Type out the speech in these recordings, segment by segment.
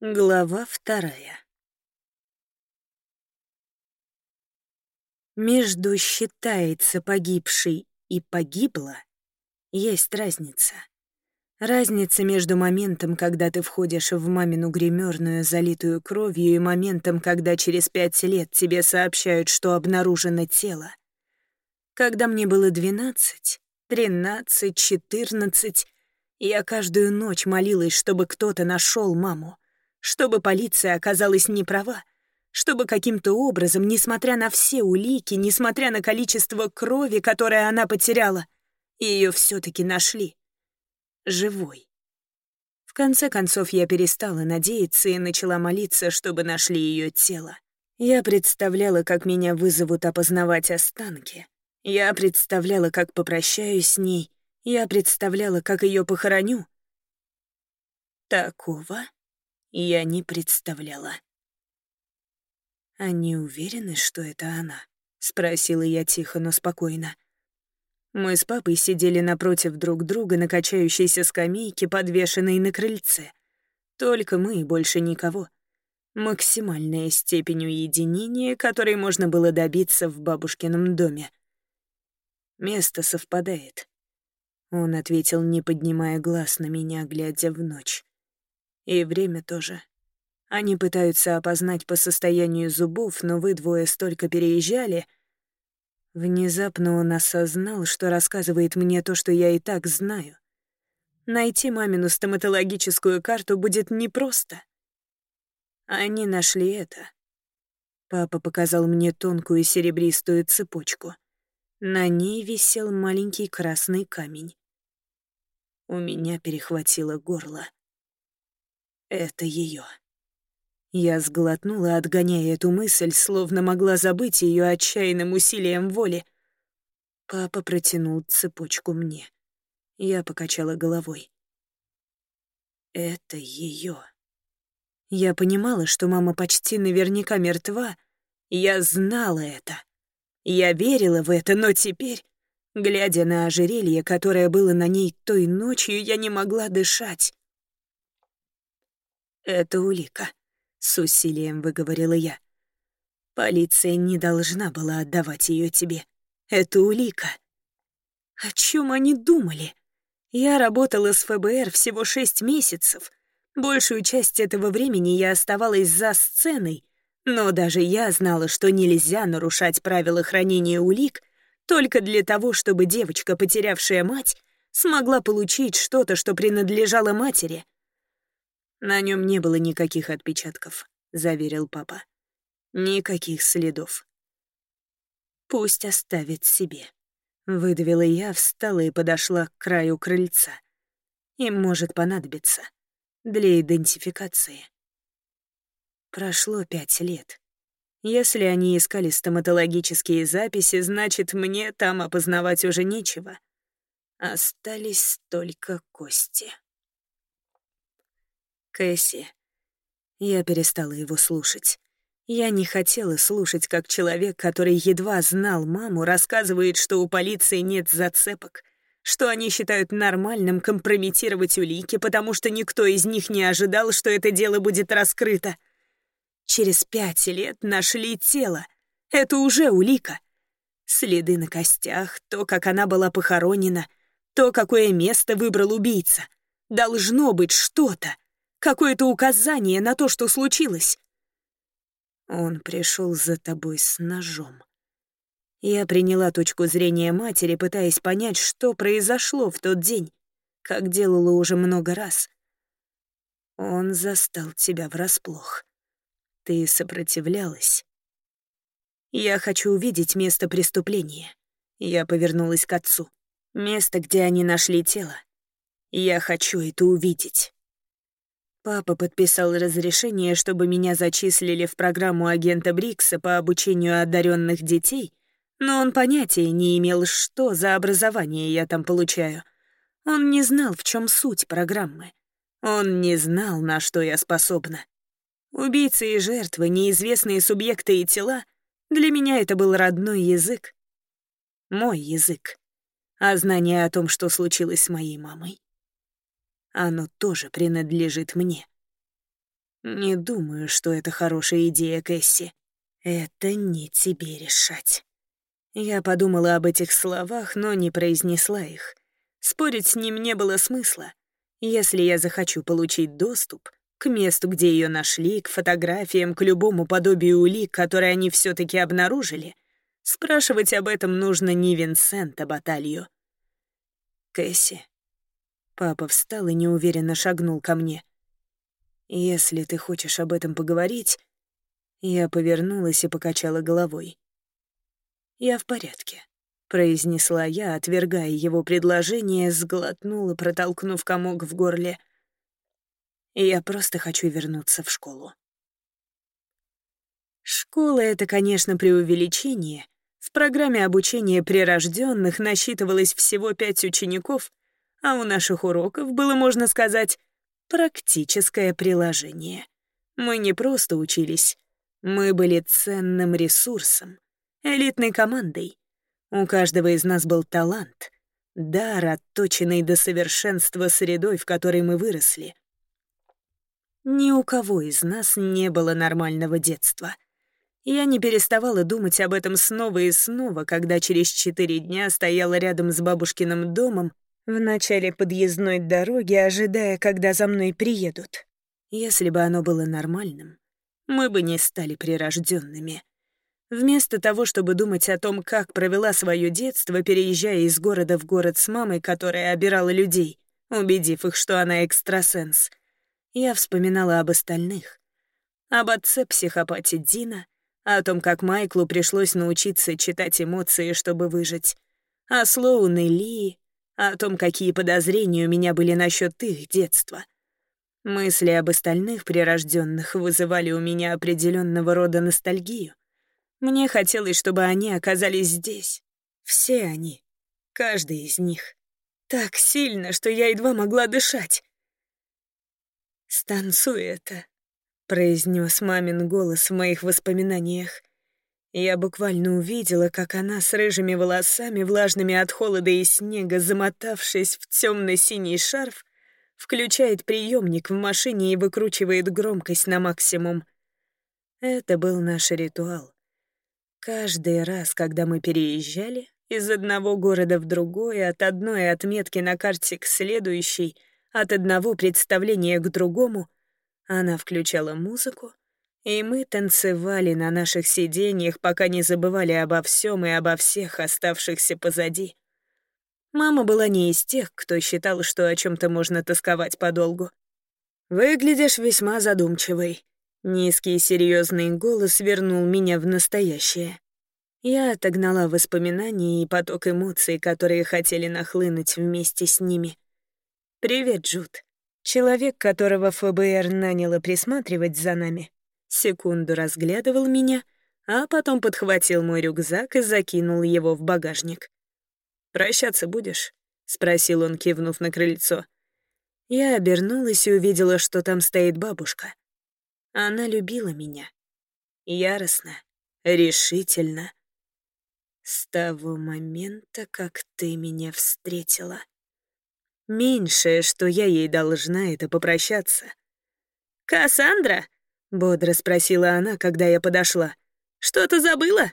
Глава вторая. Между «считается погибшей» и «погибла» есть разница. Разница между моментом, когда ты входишь в мамину гримерную, залитую кровью, и моментом, когда через пять лет тебе сообщают, что обнаружено тело. Когда мне было двенадцать, тринадцать, четырнадцать, я каждую ночь молилась, чтобы кто-то нашел маму — чтобы полиция оказалась не права, чтобы каким-то образом, несмотря на все улики, несмотря на количество крови, которое она потеряла, ее все-таки нашли. Живой. В конце концов, я перестала надеяться и начала молиться, чтобы нашли ее тело. Я представляла, как меня вызовут опознавать останки. Я представляла, как попрощаюсь с ней. Я представляла, как ее похороню. Такого я не представляла. «Они уверены, что это она?» — спросила я тихо, но спокойно. Мы с папой сидели напротив друг друга на качающейся скамейке, подвешенной на крыльце. Только мы и больше никого. Максимальная степень уединения, которой можно было добиться в бабушкином доме. Место совпадает. Он ответил, не поднимая глаз на меня, глядя в ночь. И время тоже. Они пытаются опознать по состоянию зубов, но вы двое столько переезжали. Внезапно он осознал, что рассказывает мне то, что я и так знаю. Найти мамину стоматологическую карту будет непросто. Они нашли это. Папа показал мне тонкую серебристую цепочку. На ней висел маленький красный камень. У меня перехватило горло. Это ее. Я сглотнула, отгоняя эту мысль, словно могла забыть ее отчаянным усилием воли. Папа протянул цепочку мне. Я покачала головой. Это ее. Я понимала, что мама почти наверняка мертва. Я знала это. Я верила в это, но теперь, глядя на ожерелье, которое было на ней той ночью, я не могла дышать. «Это улика», — с усилием выговорила я. «Полиция не должна была отдавать ее тебе. Это улика». О чем они думали? Я работала с ФБР всего шесть месяцев. Большую часть этого времени я оставалась за сценой, но даже я знала, что нельзя нарушать правила хранения улик только для того, чтобы девочка, потерявшая мать, смогла получить что-то, что принадлежало матери — «На нем не было никаких отпечатков», — заверил папа. «Никаких следов». «Пусть оставит себе», — выдавила я, встала и подошла к краю крыльца. «Им может понадобиться. Для идентификации». Прошло пять лет. Если они искали стоматологические записи, значит, мне там опознавать уже нечего. Остались только кости. Кэсси. Я перестала его слушать. Я не хотела слушать, как человек, который едва знал маму, рассказывает, что у полиции нет зацепок, что они считают нормальным компрометировать улики, потому что никто из них не ожидал, что это дело будет раскрыто. Через пять лет нашли тело. Это уже улика. Следы на костях, то, как она была похоронена, то, какое место выбрал убийца. Должно быть что-то какое-то указание на то, что случилось. Он пришел за тобой с ножом. Я приняла точку зрения матери, пытаясь понять, что произошло в тот день, как делала уже много раз. Он застал тебя врасплох. Ты сопротивлялась. Я хочу увидеть место преступления. Я повернулась к отцу. Место, где они нашли тело. Я хочу это увидеть. Папа подписал разрешение, чтобы меня зачислили в программу агента Брикса по обучению одаренных детей, но он понятия не имел, что за образование я там получаю. Он не знал, в чем суть программы. Он не знал, на что я способна. Убийцы и жертвы, неизвестные субъекты и тела — для меня это был родной язык. Мой язык. А знание о том, что случилось с моей мамой, оно тоже принадлежит мне. «Не думаю, что это хорошая идея, Кэсси. Это не тебе решать». Я подумала об этих словах, но не произнесла их. Спорить с ним не было смысла. Если я захочу получить доступ к месту, где ее нашли, к фотографиям, к любому подобию улик, которые они все таки обнаружили, спрашивать об этом нужно не Винсента Баталью. Кэсси. Папа встал и неуверенно шагнул ко мне. «Если ты хочешь об этом поговорить...» Я повернулась и покачала головой. «Я в порядке», — произнесла я, отвергая его предложение, сглотнула, протолкнув комок в горле. «Я просто хочу вернуться в школу». Школа — это, конечно, преувеличение. В программе обучения прирожденных насчитывалось всего пять учеников, а у наших уроков было, можно сказать, практическое приложение. Мы не просто учились, мы были ценным ресурсом, элитной командой. У каждого из нас был талант, дар, отточенный до совершенства средой, в которой мы выросли. Ни у кого из нас не было нормального детства. Я не переставала думать об этом снова и снова, когда через четыре дня стояла рядом с бабушкиным домом в начале подъездной дороги, ожидая, когда за мной приедут. Если бы оно было нормальным, мы бы не стали прирожденными. Вместо того, чтобы думать о том, как провела свое детство, переезжая из города в город с мамой, которая обирала людей, убедив их, что она экстрасенс, я вспоминала об остальных. Об отце-психопате Дина, о том, как Майклу пришлось научиться читать эмоции, чтобы выжить, о Слоун и Ли, о том, какие подозрения у меня были насчет их детства. Мысли об остальных прирожденных вызывали у меня определенного рода ностальгию. Мне хотелось, чтобы они оказались здесь. Все они. Каждый из них. Так сильно, что я едва могла дышать. «Станцуй это», — произнес мамин голос в моих воспоминаниях. Я буквально увидела, как она с рыжими волосами, влажными от холода и снега, замотавшись в темно-синий шарф, включает приемник в машине и выкручивает громкость на максимум. Это был наш ритуал. Каждый раз, когда мы переезжали из одного города в другой, от одной отметки на карте к следующей, от одного представления к другому, она включала музыку, и мы танцевали на наших сиденьях, пока не забывали обо всем и обо всех оставшихся позади. Мама была не из тех, кто считал, что о чем то можно тосковать подолгу. «Выглядишь весьма задумчивой», Низкий серьезный голос вернул меня в настоящее. Я отогнала воспоминания и поток эмоций, которые хотели нахлынуть вместе с ними. «Привет, Джуд. Человек, которого ФБР наняло присматривать за нами, секунду разглядывал меня, а потом подхватил мой рюкзак и закинул его в багажник. «Прощаться будешь?» — спросил он, кивнув на крыльцо. Я обернулась и увидела, что там стоит бабушка. Она любила меня. Яростно, решительно. С того момента, как ты меня встретила. Меньшее, что я ей должна, это попрощаться. «Кассандра?» — бодро спросила она, когда я подошла. «Что-то забыла?»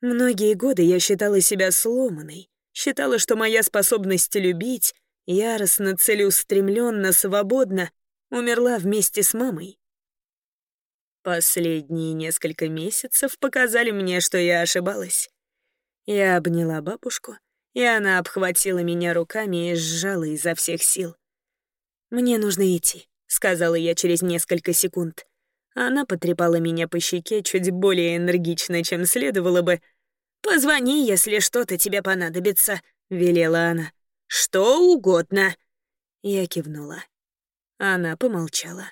Многие годы я считала себя сломанной, считала, что моя способность любить, яростно, целеустремленно, свободно, умерла вместе с мамой. Последние несколько месяцев показали мне, что я ошибалась. Я обняла бабушку, и она обхватила меня руками и сжала изо всех сил. «Мне нужно идти», — сказала я через несколько секунд. Она потрепала меня по щеке чуть более энергично, чем следовало бы. «Позвони, если что-то тебе понадобится», — велела она. «Что угодно». Я кивнула. Она помолчала.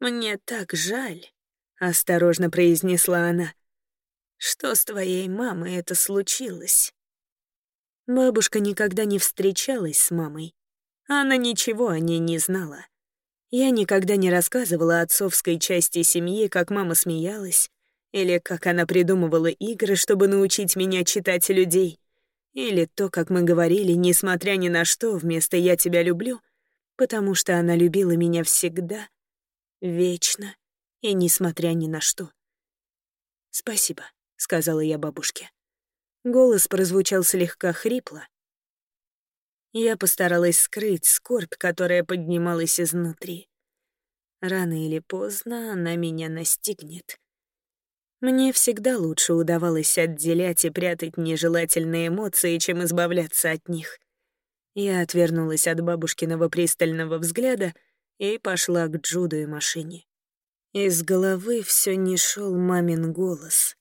«Мне так жаль», — осторожно произнесла она, «что с твоей мамой это случилось». Бабушка никогда не встречалась с мамой. Она ничего о ней не знала. Я никогда не рассказывала отцовской части семьи, как мама смеялась, или как она придумывала игры, чтобы научить меня читать людей, или то, как мы говорили, несмотря ни на что, вместо «я тебя люблю», потому что она любила меня всегда вечно и несмотря ни на что. «Спасибо», — сказала я бабушке. Голос прозвучал слегка хрипло. Я постаралась скрыть скорбь, которая поднималась изнутри. Рано или поздно она меня настигнет. Мне всегда лучше удавалось отделять и прятать нежелательные эмоции, чем избавляться от них. Я отвернулась от бабушкиного пристального взгляда и пошла к Джуду и машине. Из головы все не шел мамин голос.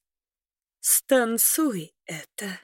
«Станцуй это!»